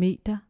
meter